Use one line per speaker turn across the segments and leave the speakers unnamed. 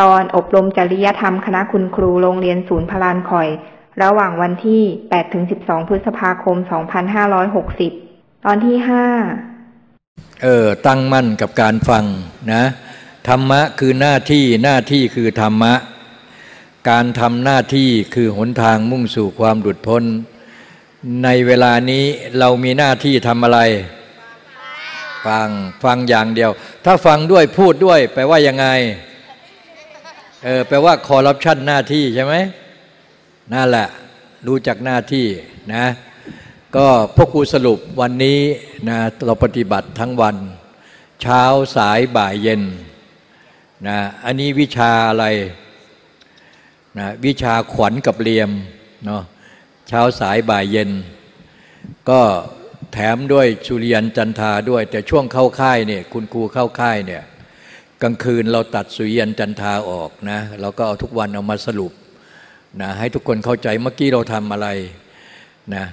ตอนอบรมจริยธรรมคณะคุณครูโรงเรียนศูนย์พลานคอย ระหว่างวันที่ 8-12 พฤษภาคม 2560 ตอนที่ 5
เออ ตั้งมั่นกับการฟังนะ ธรรมะคือหน้าที่หน้าที่คือธรรมะ การทำหน้าที่คือหนทางมุ่งสู่ความหลุดพ้น ในเวลานี้เรามีหน้าที่ทำอะไร ฟัง ฟังอย่างเดียว ถ้าฟังด้วยพูดด้วยแปลว่ายังไง เออแปลว่าคอร์รัปชันหน้าที่ใช่ไหมนั่นแหละรู้จักหน้าที่นะก็พ่อครูสรุปวันนี้นะเราปฏิบัติทั้งวัน เช้าสายบ่ายเย็นนะอันนี้วิชาอะไรนะวิชาขวัญกับเรียมเนาะเช้าสายบ่ายเย็น ก็แถมด้วยสุริยันจันทาด้วย แต่ช่วงเข้าค่ายเนี่ยคุณครูเข้าค่ายเนี่ย กลางคืนเราตัดสุริยันจันทาออกนะเราก็เอาทุกวันเอามาสรุปนะให้ทุกคนเข้าใจเมื่อกี้เราทำอะไรนะ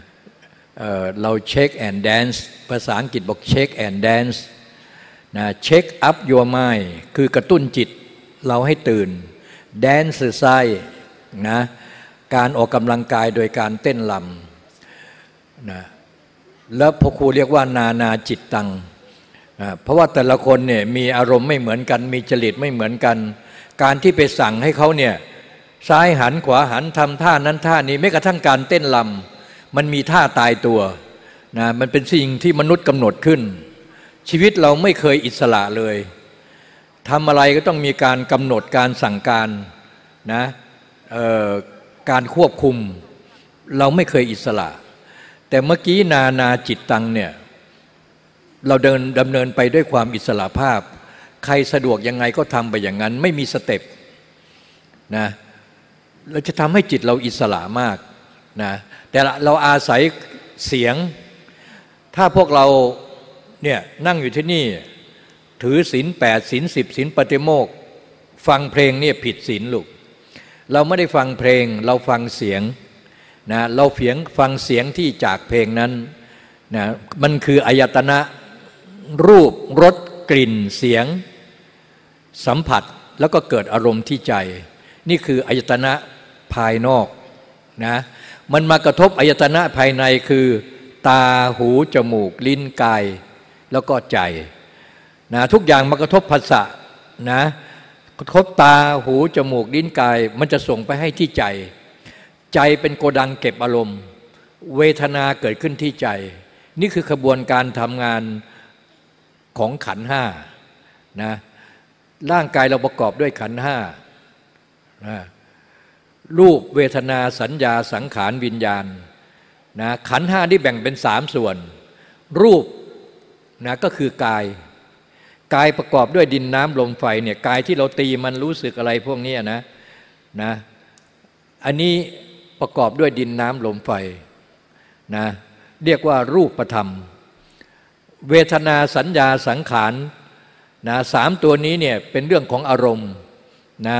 เเรา shake and dance ภาษาอังกฤษบอก shake and dance นะ shake up your mind คือกระตุ้นจิตเราให้ตื่น dance ไซนะการออกกำลังกายโดยการเต้นลำนะแล้วพอครูเรียกว่านานาจิตตัง เพราะว่าแต่ละคนเนี่ยมีอารมณ์ไม่เหมือนกัน มีจริตไม่เหมือนกัน การที่ไปสั่งให้เขาเนี่ยซ้ายหันขวาหันทำท่านั้นท่านี้ไม่กระทั่งการเต้นลำมันมีท่าตายตัวนะมันเป็นสิ่งที่มนุษย์กำหนดขึ้น ชีวิตเราไม่เคยอิสระเลยทำอะไรก็ต้องมีการกำหนดการสั่งการนะการควบคุมเราไม่เคยอิสระ แต่เมื่อกี้นานาจิตตังเนี่ย เราเดินดำเนินไปด้วยความอิสระภาพ ใครสะดวกยังไงก็ทำไปอย่างนั้น ไม่มีสเต็ปนะเราจะทำให้จิตเราอิสระมากนะแต่เราอาศัยเสียง ถ้าพวกเราเนี่ยนั่งอยู่ที่นี่ ถือศีลแปดศีลสิบศีลปฏิโมกฟังเพลงเนี่ยผิดศีลลูกเราไม่ได้ฟังเพลงเราฟังเสียงนะเราเสียงฟังเสียงที่จากเพลงนั้นนะมันคืออายตนะ รูปรสกลิ่นเสียง สัมผัสแล้วก็เกิดอารมณ์ที่ใจ นี่คืออายตนะภายนอกนะมันมากระทบอายตนะภายในคือ ตาหูจมูก ลิ้นกาย แล้วก็ใจนะทุกอย่างมากระทบภาษะนะกระทบตาหูจมูก ลิ้นกาย มันจะส่งไปให้ที่ใจ ใจเป็นโกดังเก็บอารมณ์ เวทนาเกิดขึ้นที่ใจ นี่คือขบวนการทำงาน ของขันห้านะร่างกายเราประกอบด้วยขันห้านะรูปเวทนาสัญญาสังขารวิญญาณนะขันห้าที่แบ่งเป็นสามส่วน รูปนะก็คือกาย กายประกอบด้วยดินน้ำลมไฟเนี่ยกายที่เราตีมันรู้สึกอะไรพวกนี้นะนะอันนี้ประกอบด้วยดินน้ำลมไฟนะเรียกว่ารูปประธรรม เวทนาสัญญาสังขารนะสามตัวนี้เนี่ยเป็นเรื่องของอารมณ์นะ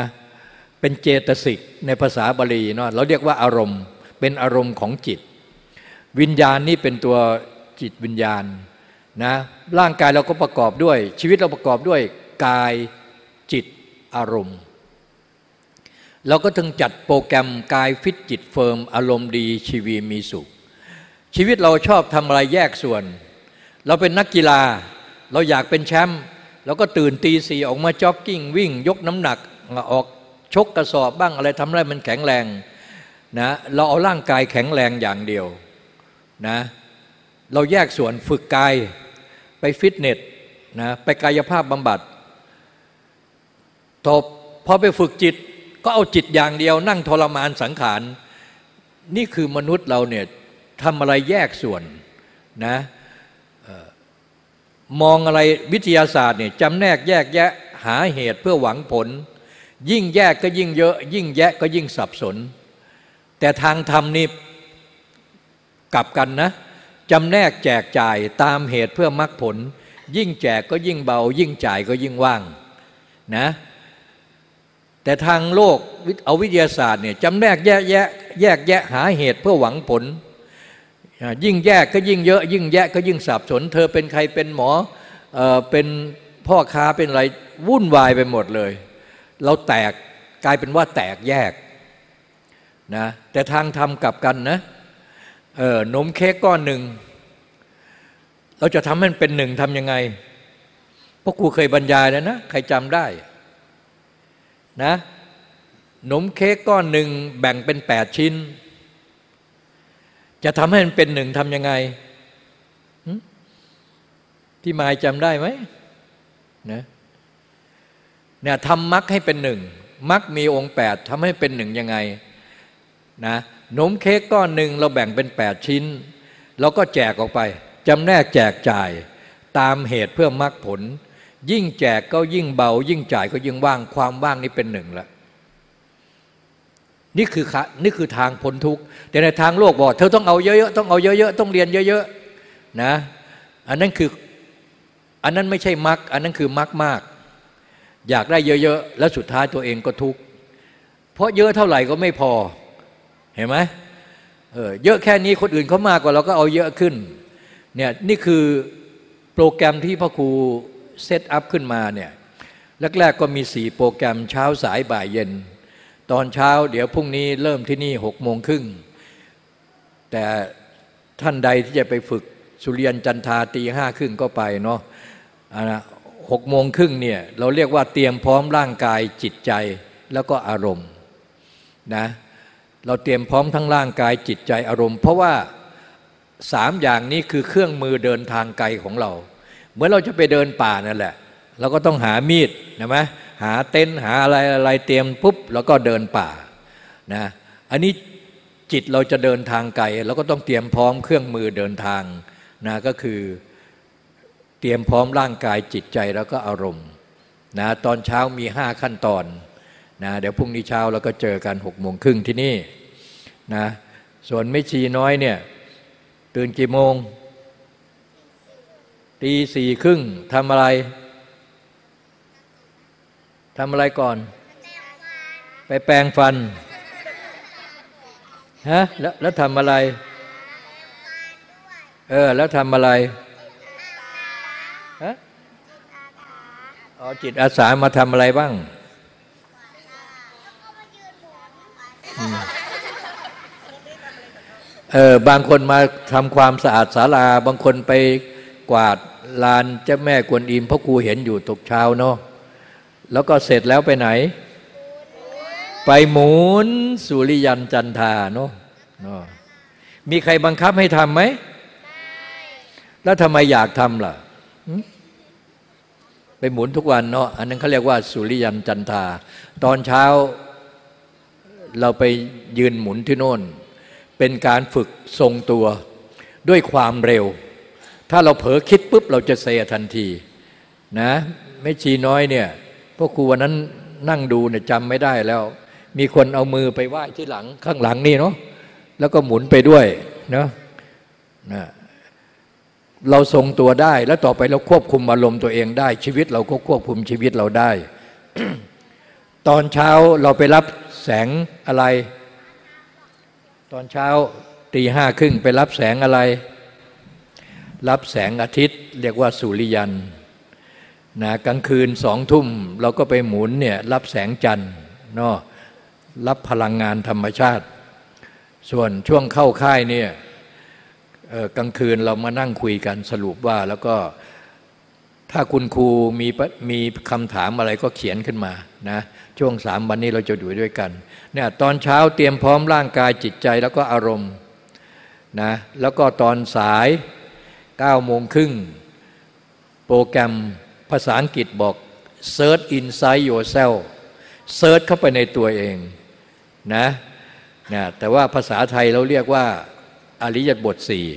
เป็นเจตสิกในภาษาบาลีเนาะเราเรียกว่าอารมณ์เป็นอารมณ์ของจิต วิญญาณนี่เป็นตัวจิตวิญญาณนะร่างกายเราก็ประกอบด้วย ชีวิตเราประกอบด้วยกายจิตอารมณ์ เราก็ถึงจัดโปรแกรมกายฟิตจิต firm อารมณ์ดีชีวีมีสุข ชีวิตเราชอบทำอะไรแยกส่วน เราเป็นนักกีฬา เราอยากเป็นแชมป์เราก็ตื่นตีสี่ออกมาจ็อกกิ้ง วิ่ง ยกน้ำหนักออกชกกระสอบบ้างอะไรทำอะไรมันแข็งแรงนะเราเอาร่างกายแข็งแรงอย่างเดียวนะเราแยกส่วนฝึกกายไปฟิตเนสนะไปกายภาพบำบัดทบพอไปฝึกจิตก็เอาจิตอย่างเดียว นั่งทรมานสังขาร นี่คือมนุษย์เราเนี่ยทำอะไรแยกส่วนนะ มองอะไรวิทยาศาสตร์เนี่ยจำแนกแยกแยะหาเหตุเพื่อหวังผล ยิ่งแยกก็ยิ่งเยอะ ยิ่งแยกก็ยิ่งสับสน แต่ทางธรรมนี่กลับกันนะจำแนกแจกจ่ายตามเหตุเพื่อมรรคผล ยิ่งแจกก็ยิ่งเบา ยิ่งจ่ายก็ยิ่งว่างนะแต่ทางโลกเอาวิทยาศาสตร์เนี่ยจำแนกแยกแยะแยกแยะหาเหตุเพื่อหวังผล ยิ่งแยกก็ยิ่งเยอะ ยิ่งแยกก็ยิ่งสับสน เธอเป็นใครเป็นหมอเออเป็นพ่อค้าเป็นอะไรวุ่นวายไปหมดเลย เราแตกกลายเป็นว่าแตกแยกนะแต่ทางธรรมกลับกันนะเออนมเค้กก้อนหนึ่ง เราจะทำให้มันเป็นหนึ่งทำยังไงพวกครูเคยบรรยายแล้วนะ ใครจำได้นะนมเค้กก้อนหนึ่งแบ่งเป็นแปดชิ้น จะทำให้มันเป็นหนึ่งทำยังไงที่มายจำได้ไหมนะเนี่ยทำมักให้เป็นหนึ่งมักมีองค์แปดทำให้เป็นหนึ่งยังไงนะนมเค้กก้อนหนึ่งเราแบ่งเป็นแปดชิ้นเราก็แจกออกไปจำแนกแจกจ่ายตามเหตุเพื่อมักผล ยิ่งแจกก็ยิ่งเบา ยิ่งจ่ายก็ยิ่งว่างความว่างนี้เป็นหนึ่งละ นี่คือนี่คือทางพ้นทุกข์แต่ในทางโลกบอก เธอต้องเอาเยอะๆต้องเอาเยอะๆต้องเรียนเยอะๆนะอันนั้นคืออันนั้นไม่ใช่มักอันนั้นคือมักมาก อยากได้เยอะๆแล้วสุดท้ายตัวเองก็ทุกข์เพราะเยอะเท่าไหร่ก็ไม่พอเห็นไหมเออเยอะแค่นี้คนอื่นเขามากกว่าเราก็เอาเยอะขึ้นเนี่ยนี่คือโปรแกรมที่พ่อครูเซตอัพขึ้นมาเนี่ยแรกๆก็มีสี่โปรแกรมเช้าสายบ่ายเย็น ตอนเช้าเดี๋ยวพรุ่งนี้เริ่มที่นี่หกโมงครึ่งแต่ท่านใดที่จะไปฝึกสุเรียนจันทาตีห้าครึ่งก็ไปเนาะหกโมงครึ่งเนี่ยเราเรียกว่าเตรียมพร้อมร่างกายจิตใจแล้วก็อารมณ์นะเราเตรียมพร้อมทั้งร่างกายจิตใจอารมณ์ เพราะว่าสามอย่างนี้คือเครื่องมือเดินทางไกลของเรา เหมื่อเราจะไปเดินป่านั่นแหละ เราก็ต้องหามีดนะไหม หาเต็นท์หาอะไรอะไรเตรียมปุ๊บแล้วก็เดินป่านะอันนี้จิตเราจะเดินทางไกลเราก็ต้องเตรียมพร้อมเครื่องมือเดินทางนะก็คือเตรียมพร้อมร่างกายจิตใจแล้วก็อารมณ์นะตอนเช้ามีห้าขั้นตอนนะเดี๋ยวพรุ่งนี้เช้าเราก็เจอกันหกโมงครึ่งที่นี่นะส่วนไม่ชีน้อยเนี่ยตื่นกี่โมงตีสี่ครึ่งทำอะไร ทำอะไรก่อน ไปแปรงฟันฮะแล้วแล้วทำอะไร เออ แล้วทำอะไรฮะอ๋อจิตอาสามาทำอะไรบ้างเออบางคนมาทำความสะอาดศาลา บางคนไปกวาดลานเจ้าแม่กวนอิมเพ่อครูเห็นอยู่ตกเช้าเนาะ แล้วก็เสร็จแล้วไปไหน ไปหมุนสุริยันจันทาเนาะมีใครบังคับให้ทำไหมแล้วทำไมอยากทำล่ะไปหมุนทุกวันเนาะอันนั้นเขาเรียกว่า สุริยันจันทา ตอนเช้าเราไปยืนหมุนที่โน่น เป็นการฝึกทรงตัวด้วยความเร็ว ถ้าเราเผลอคิดปุ๊บเราจะเสียทันที นะ ไม่ชีน้อยเนี่ย พวกครูวันนั้นนั่งดูเนี่ยจำไม่ได้แล้ว มีคนเอามือไปไหว้ที่หลังข้างหลังนี่เนาะแล้วก็หมุนไปด้วยเนาะนะเราทรงตัวได้ แล้วต่อไปเราควบคุมอารมณ์ตัวเองได้ ชีวิตเราก็ควบคุมชีวิตเราได้ ตอนเช้าเราไปรับแสงอะไร ตอนเช้าตีห้าครึ่งไปรับแสงอะไร รับแสงอาทิตย์ เรียกว่าสุริยัน นะกลางคืนสองทุ่มเราก็ไปหมุนเนี่ยรับแสงจันทร์เนาะรับพลังงานธรรมชาติ ส่วนช่วงเข้าค่ายเนี่ยกลางคืนเรามานั่งคุยกันสรุปว่าแล้วก็ถ้าคุณครูมีมีคำถามอะไรก็เขียนขึ้นมานะช่วงสามวันนี้เราจะอยู่ด้วยกันเนี่ยตอนเช้าเตรียมพร้อมร่างกายจิตใจแล้วก็อารมณ์นะแล้วก็ตอนสาย9ก้าโมงครึ่งโปรแกรม ภาษาอังกฤษบอก search inside yourself search เข้าไปในตัวเองนะนะแต่ว่าภาษาไทยเราเรียกว่า อริยบทสี่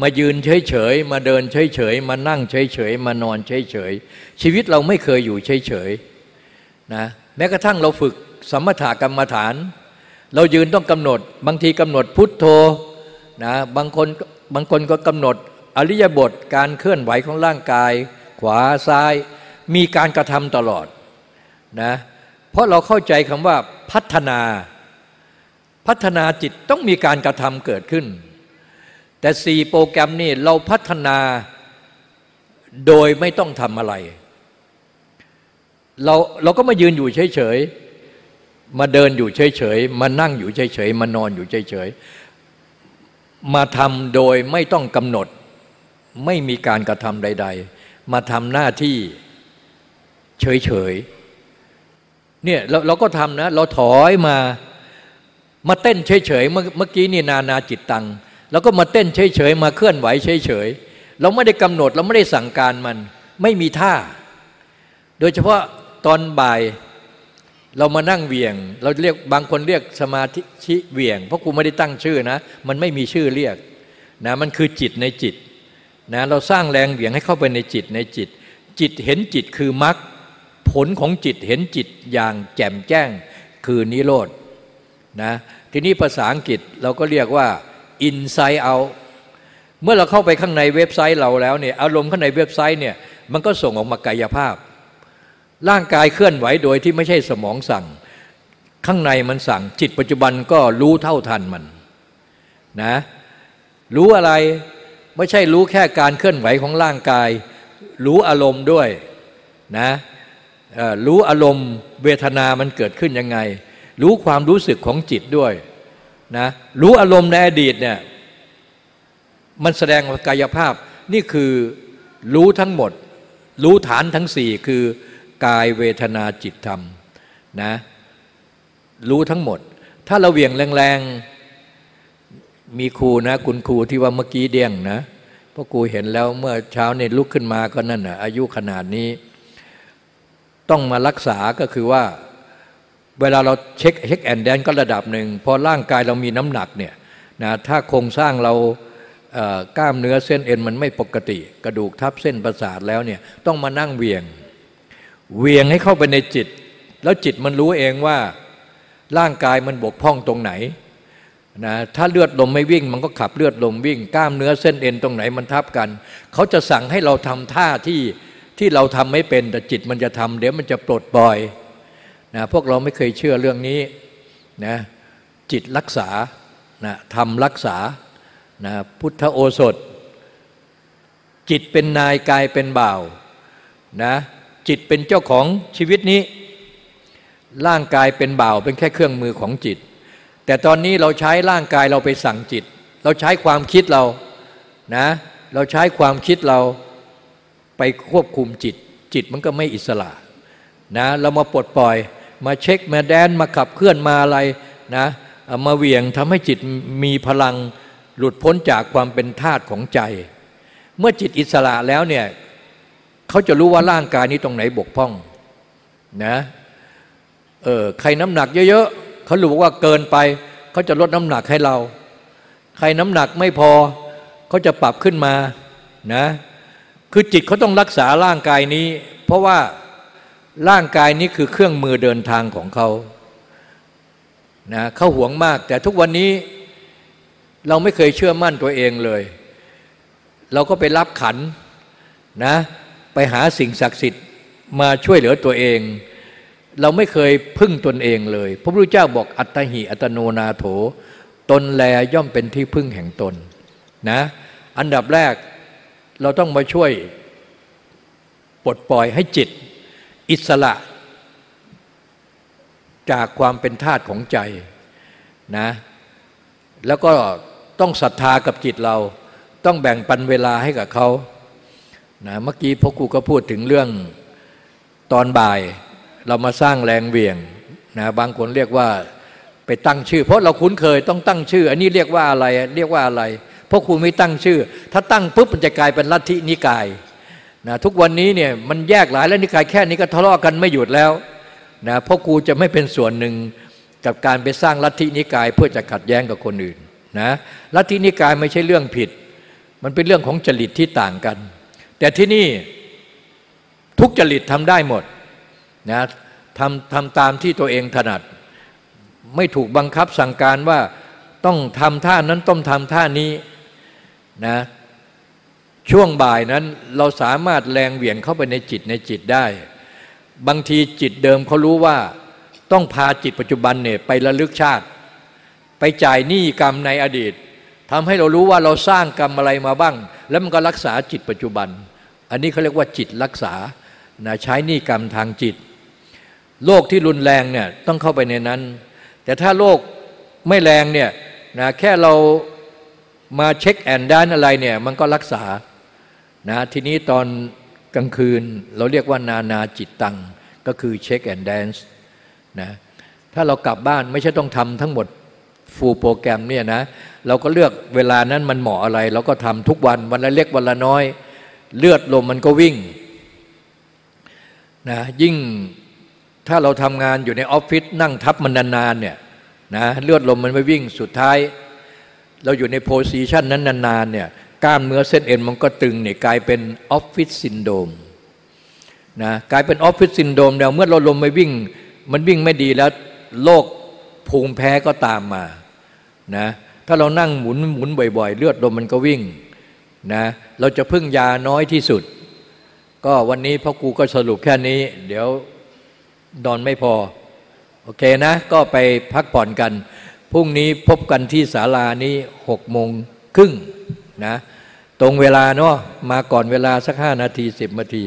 มายืนเฉยๆ มาเดินเฉยๆ มานั่งเฉยๆ มานอนเฉยๆ ชีวิตเราไม่เคยอยู่เฉยๆนะแม้กระทั่งเราฝึกสมถกรรมฐาน เรายืนต้องกำหนด บางทีกำหนดพุทโธนะบางคนบางคนก็กำหนด อริยบทการเคลื่อนไหวของร่างกาย ขวาซ้าย มีการกระทำตลอดนะเพราะเราเข้าใจคำว่าพัฒนา พัฒนาจิตต้องมีการกระทำเกิดขึ้น แต่สี่โปรแกรมนี่เราพัฒนาโดยไม่ต้องทำอะไร เราเราก็มายืนอยู่เฉยๆ มาเดินอยู่เฉยๆ มานั่งอยู่เฉยๆ มานอนอยู่เฉยๆ มาทำโดยไม่ต้องกำหนด ไม่มีการกระทำใด ๆ มาทำหน้าที่เฉยๆเนี่ยเราเราก็ทำนะ เราถอยมามาเต้นเฉยๆเมื่อกี้นี่นานาจิตตังแล้วก็มาเต้นเฉยๆมาเคลื่อนไหวเฉยๆเราไม่ได้กำหนดเราไม่ได้สั่งการมัน ไม่มีท่า โดยเฉพาะตอนบ่ายเรามานั่งเวียง เราเรียกบางคนเรียกสมาธิชิเวียง เพราะกูไม่ได้ตั้งชื่อนะ มันไม่มีชื่อเรียกนะมันคือจิตในจิต นะเราสร้างแรงเหวี่ยงให้เข้าไปในจิตในจิต จิตเห็นจิตคือมรรคผลของจิตเห็นจิตอย่างแจ่มแจ้งคือนิโรธนะทีนี้ภาษาอังกฤษเราก็เรียกว่า inside out เมื่อเราเข้าไปข้างในเว็บไซต์เราแล้วเนี่ยอารมณ์ข้างในเว็บไซต์เนี่ยมันก็ส่งออกมากายภาพ ร่างกายเคลื่อนไหวโดยที่ไม่ใช่สมองสั่ง ข้างในมันสั่ง จิตปัจจุบันก็รู้เท่าทันมันนะรู้อะไร ไม่ใช่รู้แค่การเคลื่อนไหวของร่างกาย รู้อารมณ์ด้วยนะรู้อารมณ์เวทนามันเกิดขึ้นยังไง รู้ความรู้สึกของจิตด้วยนะรู้อารมณ์ในอดีตเนี่ยมันแสดงกายภาพนี่คือรู้ทั้งหมด รู้ฐานทั้งสี่คือกายเวทนาจิตธรรมนะรู้ทั้งหมด ถ้าเราเหวี่ยงแรงๆ มีครูนะคุณครูที่ว่าเมื่อกี้เดี้ยงนะเพราะครูเห็นแล้วเมื่อเช้าเนี่ยลุกขึ้นมาก็นั่นนะอายุขนาดนี้ ต้องมารักษาก็คือว่า เวลาเราเช็คเช็คแอนแดนก็ระดับหนึ่งพอร่างกายเรามีน้ำหนักเนี่ยนะถ้าโครงสร้างเรากล้ามเนื้อเส้นเอ็นมันไม่ปกติ กระดูกทับเส้นประสาทแล้วเนี่ยต้องมานั่งเวียง เวียงให้เข้าไปในจิต แล้วจิตมันรู้เองว่าร่างกายมันบกพร่องตรงไหน นะถ้าเลือดลมไม่วิ่ง มันก็ขับเลือดลมวิ่ง กล้ามเนื้อเส้นเอ็นตรงไหนมันทับกัน เขาจะสั่งให้เราทำท่าที่ที่เราทำไม่เป็นแต่จิตมันจะทำเดี๋ยวมันจะปลดปล่อยนะพวกเราไม่เคยเชื่อเรื่องนี้นะจิตรักษานะทำรักษานะพุทธโอสถ จิตเป็นนายกายเป็นบ่าวนะจิตเป็นเจ้าของชีวิตนี้ ร่างกายเป็นบ่าวเป็นแค่เครื่องมือของจิต แต่ตอนนี้เราใช้ร่างกายเราไปสั่งจิต เราใช้ความคิดเรานะเราใช้ความคิดเราไปควบคุมจิต จิตมันก็ไม่อิสระนะเรามาปลดปล่อย มาเช็คมาแดนมาขับเคลื่อนมาอะไรนะมาเหวี่ยงทำให้จิตมีพลังหลุดพ้นจากความเป็นทาตของใจ เมื่อจิตอิสระแล้วเนี่ยเขาจะรู้ว่าร่างกายนี้ตรงไหนบกพร่องนะเออใครน้ำหนักเยอะๆ เขารู้ว่าเกินไป เขาจะลดน้ำหนักให้เรา ใครน้ำหนักไม่พอ เขาจะปรับขึ้นมานะคือจิตเขาต้องรักษาร่างกายนี้ เพราะว่าร่างกายนี้คือเครื่องมือเดินทางของเขานะเขาหวงมาก แต่ทุกวันนี้เราไม่เคยเชื่อมั่นตัวเองเลย เราก็ไปรับขันนะไปหาสิ่งศักดิ์สิทธิ์มาช่วยเหลือตัวเอง เราไม่เคยพึ่งตนเองเลย พระพุทธเจ้าบอกอัตหิอัตโนนาโถ ตนแลย่อมเป็นที่พึ่งแห่งตนนะ อันดับแรกเราต้องมาช่วยปลดปล่อยให้จิต อิสระ จากความเป็นทาตของใจนะ แล้วก็ต้องศรัทธากับจิตเรา ต้องแบ่งปันเวลาให้กับเขานะเมื่อกี้พ่อครูก็พูดถึงเรื่องตอนบ่าย เรามาสร้างแรงเวียงนะบางคนเรียกว่าไปตั้งชื่อ เพราะเราคุ้นเคยต้องตั้งชื่อ อันนี้เรียกว่าอะไรเรียกว่าอะไร เพ่อครูไม่ตั้งชื่อ ถ้าตั้งปุ๊บมันจะกลายเป็นลัทธินิกายนะทุกวันนี้เนี่ยมันแยกหลายแล้วนิกายแค่นี้ก็ทะเลาะกันไม่หยุดแล้วนะเพ่อครูจะไม่เป็นส่วนหนึ่งกับการไปสร้างลัทธินิกาย เพื่อจะขัดแย้งกับคนอื่นนะลัทธินิกายไม่ใช่เรื่องผิด มันเป็นเรื่องของจริตที่ต่างกัน แต่ที่นี่ทุกจริตทำได้หมด นะทำทำตามที่ตัวเองถนัด ไม่ถูกบังคับสั่งการว่าต้องทำท่านั้นต้องทำท่านี้นะช่วงบ่ายนั้นเราสามารถแรงเหวี่ยงเข้าไปในจิตในจิตได้ บางทีจิตเดิมเขารู้ว่าต้องพาจิตปัจจุบันเนี่ยไประลึกชาติ ไปจ่ายหนี้กรรมในอดีตทำให้เรารู้ว่าเราสร้างกรรมอะไรมาบ้าง แล้วมันก็รักษาจิตปัจจุบัน อันนี้เขาเรียกว่าจิตรักษานะใช้หนี้กรรมทางจิต โรคที่รุนแรงเนี่ยต้องเข้าไปในนั้น แต่ถ้าโรคไม่แรงเนี่ยนะแค่เรามา shake and dance อะไรเนี่ยมันก็รักษานะทีนี้ตอนกลางคืนเราเรียกว่านานาจิตตัง ก็คือ shake and danceนะถ้าเรากลับบ้านไม่ใช่ต้องทำทั้งหมด full program เนี่ยนะเราก็เลือกเวลานั้นมันเหมาะอะไร เราก็ทำทุกวันวันละเล็กวันละน้อย เลือดลมมันก็วิ่งนะยิ่ง ถ้าเราทำงานอยู่ในออฟฟิศนั่งทับมันนานๆเนี่ยนะเลือดลมมันไม่วิ่งสุดท้าย เราอยู่ใน position นั้นนานๆเนี่ยกล้ามเนื้อเส้นเอ็นมันก็ตึงเนี่ยกลายเป็น office syndromeนะกลายเป็นออฟฟิศซินโดมแล้วเมื่อเราลมไม่วิ่ง มันวิ่งไม่ดีแล้วโรคภูมิแพ้ก็ตามมานะถ้าเรานั่งหมุนหมุนบ่อยๆ เลือดลมมันก็วิ่งนะเราจะพึ่งยาน้อยที่สุด ก็วันนี้พ่อครูก็สรุปแค่นี้ เดี๋ยว นอนไม่พอ โอเคนะ ก็ไปพักผ่อนกัน พรุ่งนี้พบกันที่ศาลานี้หกโมงครึ่งนะ ตรงเวลาเนาะมาก่อนเวลาสักห้านาทีสิบนาที